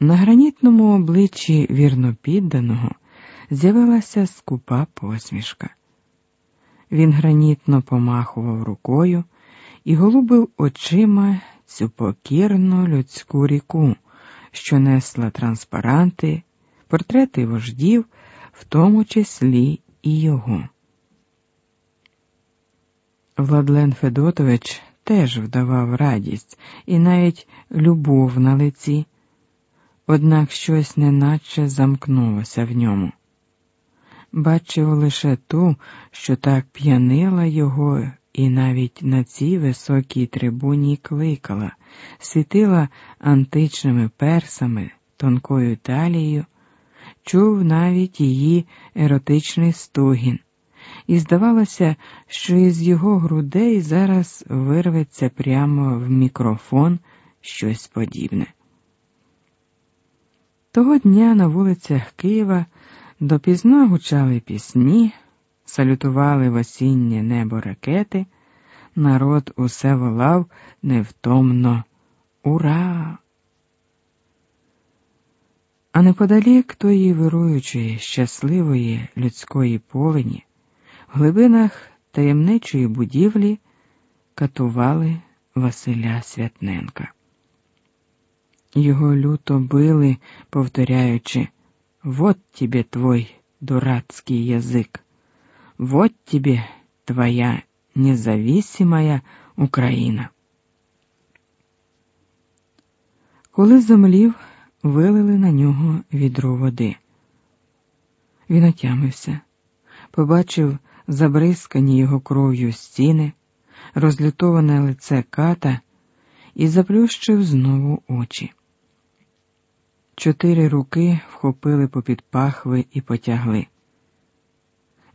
На гранітному обличчі вірнопідданого з'явилася скупа посмішка. Він гранітно помахував рукою і голубив очима цю покірну людську ріку, що несла транспаранти, портрети вождів, в тому числі і його. Владлен Федотович теж вдавав радість і навіть любов на лиці, однак щось неначе замкнулося в ньому. Бачив лише ту, що так п'янила його і навіть на цій високій трибуні кликала, світила античними персами, тонкою талією, чув навіть її еротичний стогін, і здавалося, що із його грудей зараз вирветься прямо в мікрофон щось подібне. Того дня на вулицях Києва допізно гучали пісні салютували в осіннє небо ракети, народ усе волав невтомно Ура! А неподалік тої вируючої, щасливої людської полені, в глибинах таємничої будівлі катували Василя Святненка. Його люто били, повторяючи, «Вот тебе твой дурацкий язик. Вот тебе твоя независимая Україна. Коли зомлів, вилили на нього відро води. Він отямився, побачив забризкані його кров'ю стіни, розлютоване лице ката і заплющив знову очі. Чотири руки вхопили попід пахви і потягли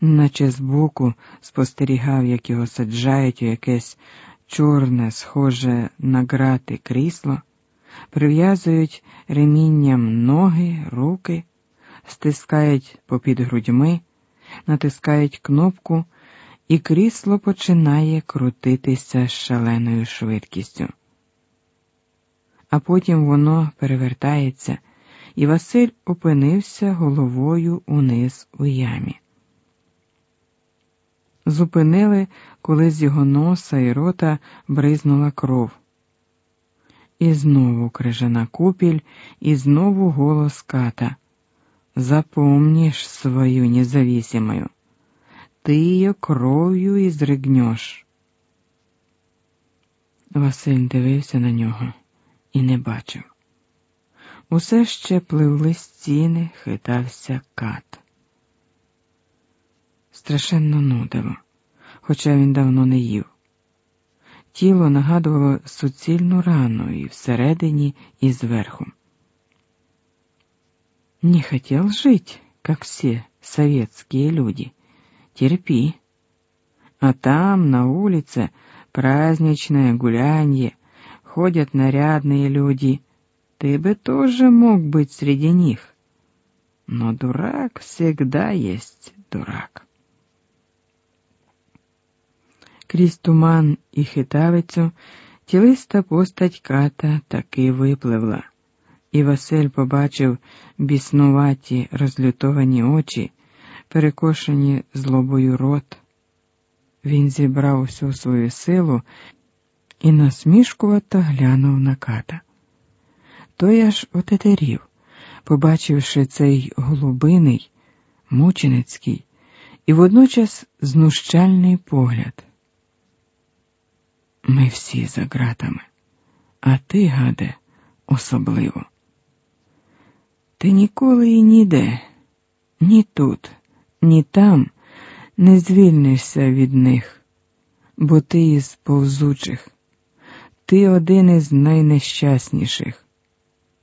наче збоку спостерігав, як його саджають у якесь чорне, схоже на грати крісло, прив'язують ремінням ноги, руки, стискають попід грудьми, натискають кнопку, і крісло починає крутитися з шаленою швидкістю. А потім воно перевертається, і Василь опинився головою униз у ямі зупинили, коли з його носа і рота бризнула кров. І знову крижана купіль, і знову голос ката. Запомнишь свою независимую. Ти її кров'ю ізригнеш. Василь дивився на нього і не бачив. Усе ще пливли стіни, хитався кат страшенно нудило, хоча він давно не їв. Тіло нагадувало суцільну рану і всередині, і зверху. Не хотел жить, как все советские люди. Терпи. А там, на улице, праздничное гулянье, ходят нарядные люди. Ты бы тоже мог быть среди них. Но дурак всегда есть дурак. Крізь туман і хитавицю тілиста постать ката таки випливла, і Василь побачив біснуваті розлютовані очі, перекошені злобою рот. Він зібрав усю свою силу і насмішкувато глянув на ката. Той аж отетерів, побачивши цей голубиний, мученицький і водночас знущальний погляд. Ми всі за ґратами, а ти, гаде, особливо. Ти ніколи і ніде, ні тут, ні там не звільнишся від них, бо ти із повзучих, ти один із найнещасніших.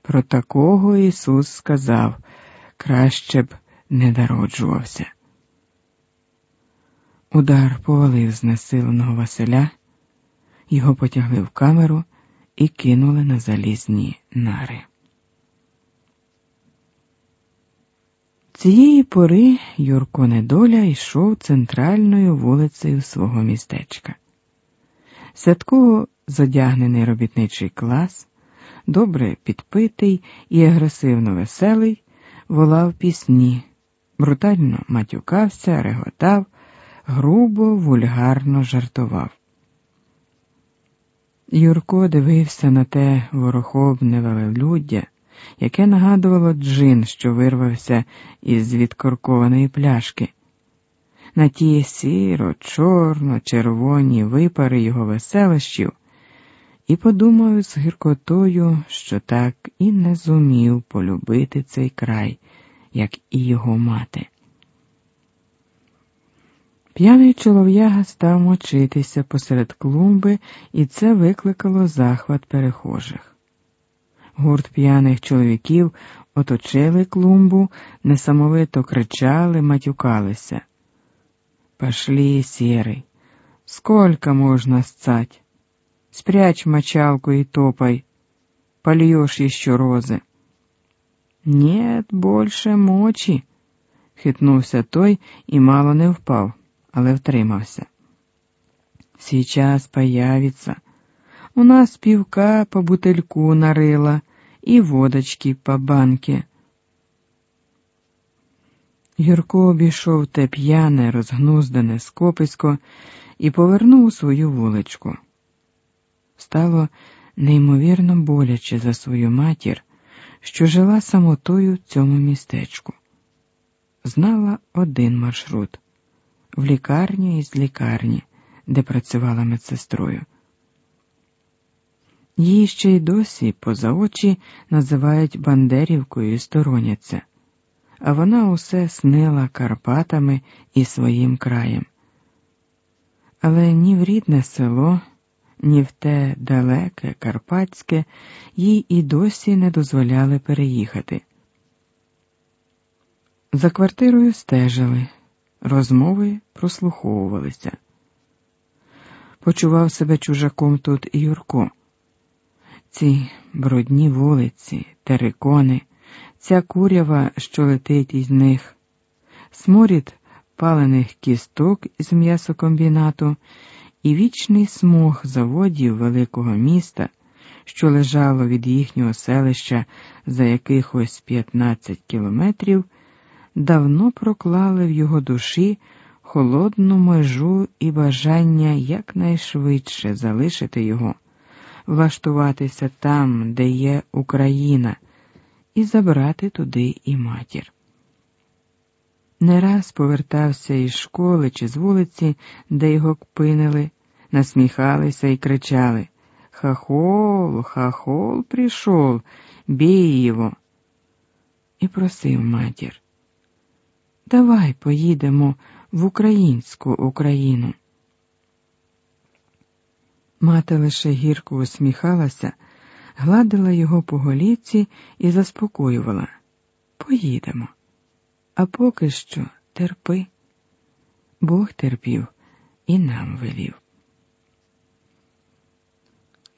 Про такого Ісус сказав краще б не народжувався. Удар повалив знесиленого Василя. Його потягли в камеру і кинули на залізні нари. Цієї пори Юрко Недоля йшов центральною вулицею свого містечка. Святково задягнений робітничий клас, добре підпитий і агресивно веселий, волав пісні, брутально матюкався, реготав, грубо, вульгарно жартував. Юрко дивився на те ворохобне велелюддя, яке нагадувало джин, що вирвався із відкоркованої пляшки, на ті сіро, чорно, червоні випари його веселощів, і подумав з гіркотою, що так і не зумів полюбити цей край, як і його мати. П'яний чолов'яга став мочитися посеред клумби, і це викликало захват перехожих. Гурт п'яних чоловіків оточили клумбу, несамовито кричали, матюкалися. Пошли, серый, сколько можно сцать? Спрячь мочалку и топай, польешь еще розы. Нет больше мочі, хитнувся той і мало не впав, але втримався. Сейчас появится. У нас пивка по бутыльку нарила и водочки по банке. Юрко обійшов те п'яне, розгнуздане скописько і повернув свою вуличку. Стало неймовірно боляче за свою матір, що жила самотою в цьому містечку. Знала один маршрут в лікарню із лікарні, де працювала медсестрою. Її ще й досі поза очі називають Бандерівкою і стороняться а вона усе снила Карпатами і своїм краєм. Але ні в рідне село, ні в те далеке Карпатське їй і досі не дозволяли переїхати. За квартирою стежили, розмови прослуховувалися. Почував себе чужаком тут і Юрко. Ці брудні вулиці, терикони ця курява, що летить із них, сморід палених кісток з м'ясокомбінату і вічний смог заводів великого міста, що лежало від їхнього селища за якихось 15 кілометрів, давно проклали в його душі холодну межу і бажання якнайшвидше залишити його, влаштуватися там, де є Україна і забрати туди і матір. Не раз повертався із школи чи з вулиці, де його кпинили, насміхалися і кричали Хахол, хахол прийшов, бій його. І просив матір. Давай поїдемо в українську Україну. Мати лише гірко усміхалася гладила його по голівці і заспокоювала Поїдемо. А поки що терпи. Бог терпів і нам велів.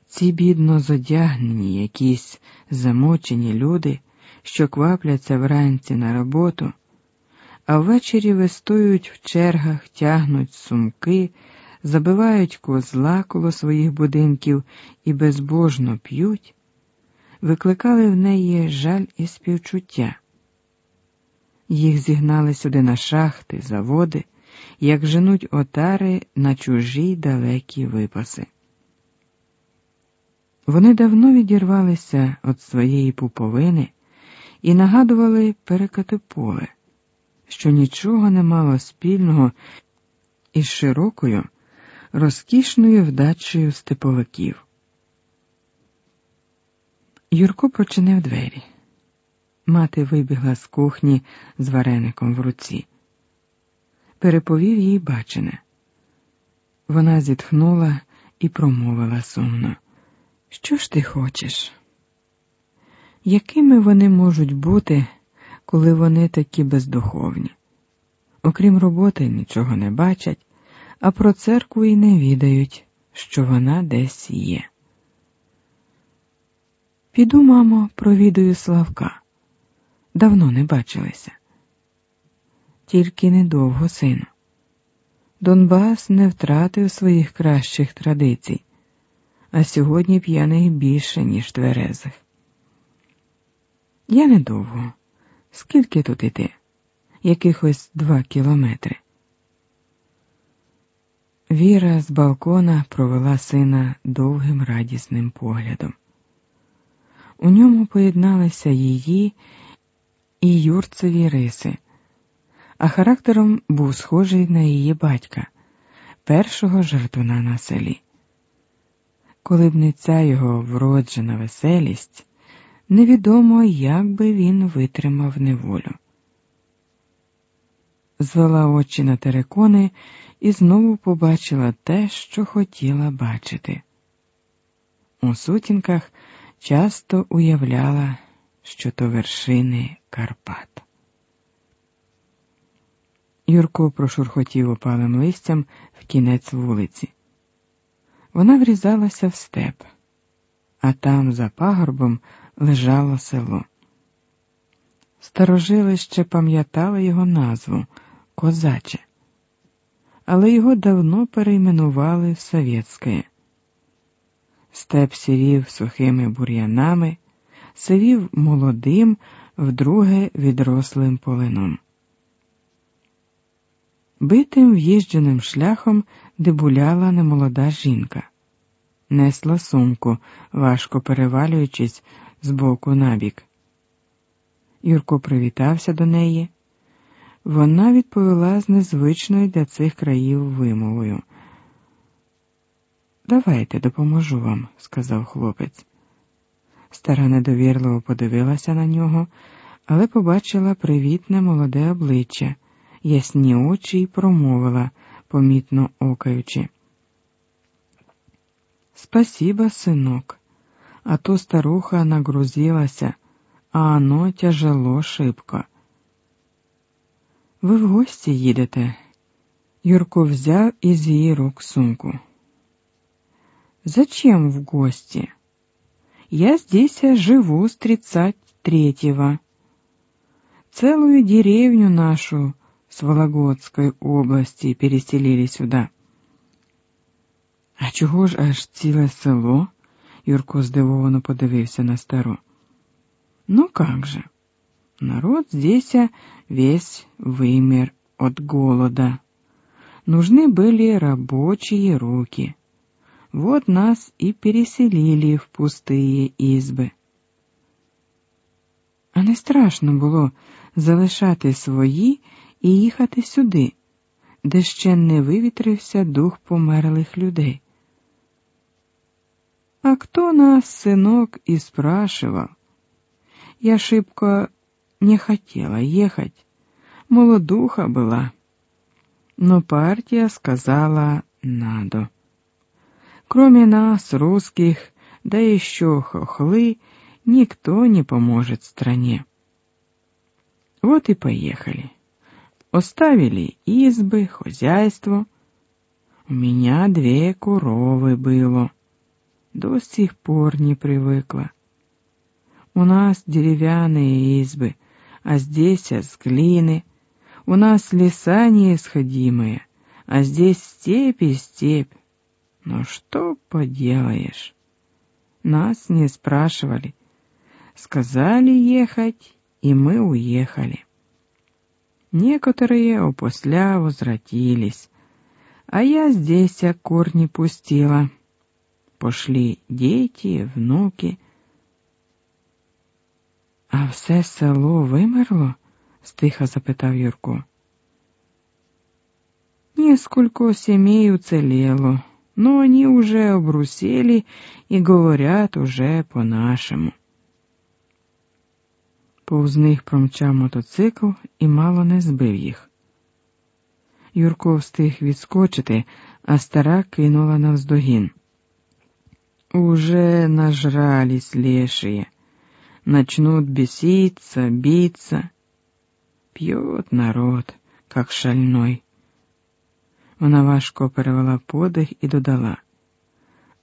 Ці бідно зодягнені якісь замочені люди, що квапляться вранці на роботу, а ввечері вистоють в чергах, тягнуть сумки забивають козла коло своїх будинків і безбожно п'ють, викликали в неї жаль і співчуття. Їх зігнали сюди на шахти, заводи, як женуть отари на чужі далекі випаси. Вони давно відірвалися від своєї пуповини і нагадували перекати поле, що нічого не мало спільного із широкою розкішною вдачею степовиків. Юрко прочинив двері. Мати вибігла з кухні з вареником в руці. Переповів їй бачене. Вона зітхнула і промовила сумно. Що ж ти хочеш? Якими вони можуть бути, коли вони такі бездуховні? Окрім роботи, нічого не бачать, а про церкву й не відають, що вона десь є. Піду, мамо, провідаю Славка. Давно не бачилися. Тільки недовго, сину. Донбас не втратив своїх кращих традицій, а сьогодні п'яних більше, ніж тверезих. Я недовго. Скільки тут іти? Якихось два кілометри. Віра з балкона провела сина довгим радісним поглядом. У ньому поєдналися її і юрцеві риси, а характером був схожий на її батька, першого жертвуна на селі. Коли б не ця його вроджена веселість, невідомо, як би він витримав неволю. Звела очі на терекони і знову побачила те, що хотіла бачити. У сутінках часто уявляла, що то вершини Карпат. Юрко прошурхотів опалим листям в кінець вулиці. Вона врізалася в степ, а там, за пагорбом, лежало село. Старожили ще пам'ятали його назву Козаче, але його давно перейменували в Совєтське. Степ сірів сухими бур'янами, сивів молодим, вдруге відрослим полином. Битим в'їждженим шляхом дебуляла немолода жінка, несла сумку, важко перевалюючись з боку на бік. Юрко привітався до неї. Вона відповіла з незвичною для цих країв вимовою. Давайте допоможу вам, сказав хлопець. Стара недовірливо подивилася на нього, але побачила привітне молоде обличчя, ясні очі й промовила, помітно окаючи. Спасибо, синок, а то старуха нагрузилася, а оно тяжело шибко. Ви в гості їдете? Юрко взяв із її рук сумку. Зачем в гости? Я здесь живу с тридцать третьего. Целую деревню нашу с Вологодской области переселили сюда. А чого ж аж ціле село? Юрко здивовано подивився на стару. Ну как же? Народ здесь весь вымер от голода. Нужны были рабочие руки. Вот нас и переселили в пустые избы. А не страшно було залишати свої і їхати сюди, де ще не вивітрився дух померлих людей. А кто нас, сынок, и спрашивал? Я шибко не хотела ехать, молодуха была, но партия сказала «надо». Кроме нас, русских, да еще хохлы, никто не поможет стране. Вот и поехали. Оставили избы, хозяйство. У меня две коровы было. До сих пор не привыкла. У нас деревянные избы, а здесь с глины. У нас леса неисходимые, а здесь степь и степь. Но что поделаешь? Нас не спрашивали. Сказали ехать, и мы уехали. Некоторые опосля возвратились, а я здесь корни пустила. Пошли дети, внуки. А все село вимерло? стиха запитав Юрко. Несколько семей уцелело, но они уже обрусели и говорят уже по-нашему. Повз них промчав мотоцикл і мало не збив їх. Юрко встиг відскочити, а стара кинула навздогін. Уже нажрались лешие, начнут беситься, биться. П'ють народ, как шальной. Вона важко перевела подих і додала.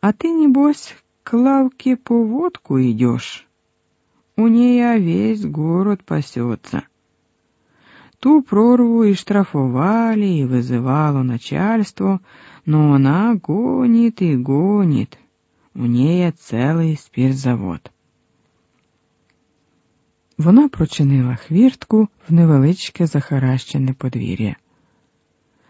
А ти, небось, к лавке по водку идешь? У нее весь город пасется. Ту прорву и штрафовали, и вызывало начальство, но она гонит и гонит. У нее целый спиртзавод. Вона прочинила хвіртку в невеличке захаращене подвір'я.